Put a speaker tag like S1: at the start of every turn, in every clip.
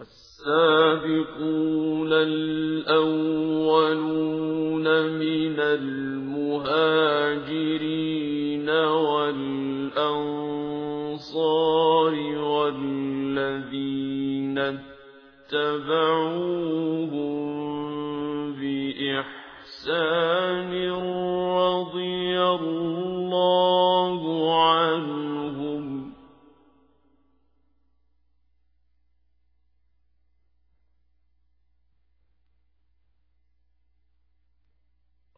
S1: والسابقون الأولون من المهاجرين والأنصار والذين اتبعوهم بإحسان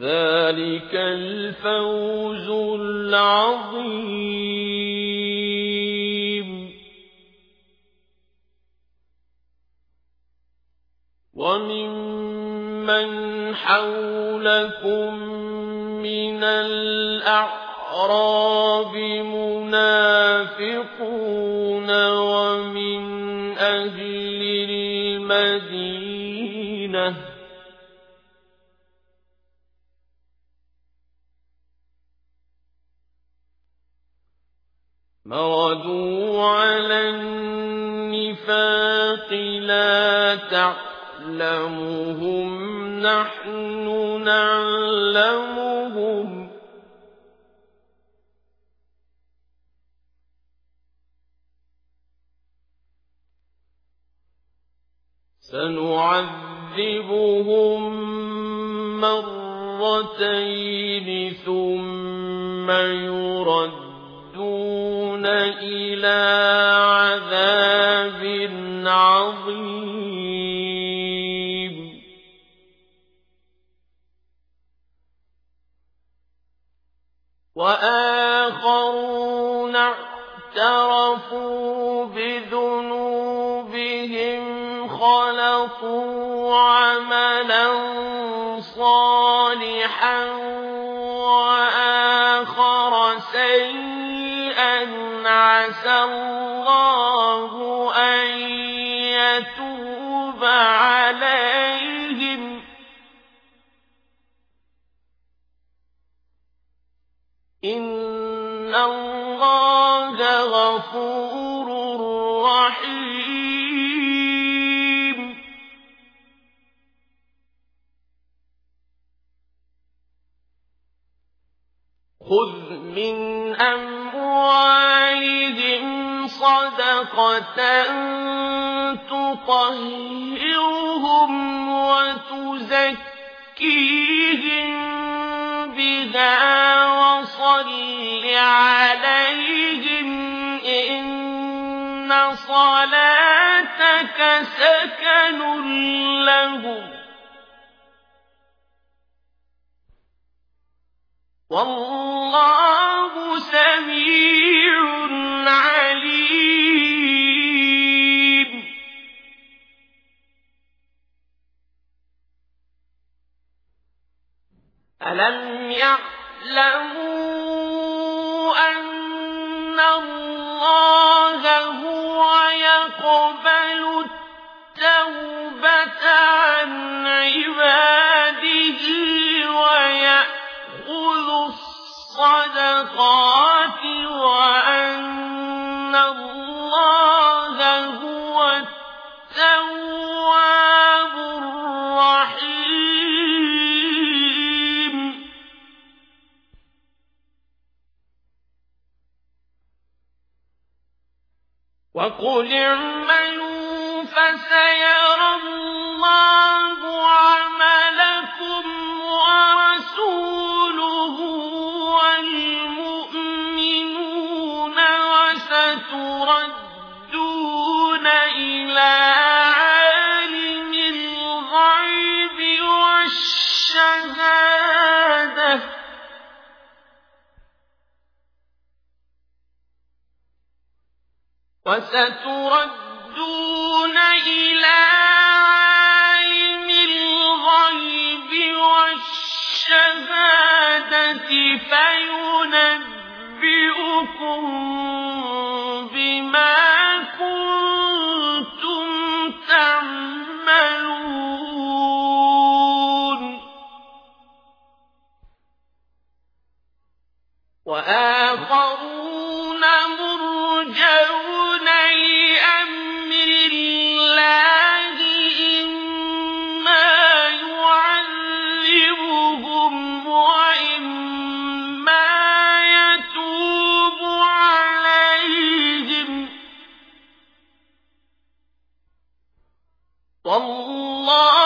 S1: ذلك الفوز العظيم. وممن حولكم من الأعراب منافقون مردوا على النفاق لا تعلمهم نحن نعلمهم سنعذبهم مرتين ثم يردون إلى عذاب عظيم. وآخرون اعترفوا بذنوبهم خلطوا عملا صالحا الله أن يتوب عليهم. إن الله غفور رحيم. خذ من أموالهم صدقة تطهرهم وتزكيهم بها وصل عليهم إن صلاتك سكن لهم. والله سميع يعلموا وقل اعملوا فسيرى الله عملكم ورسوله والمؤمنون وستردون إلى عالم الغيب والشهادة وستردون إلى عالم الغيب والشهادة فينبئكم وآخرون الله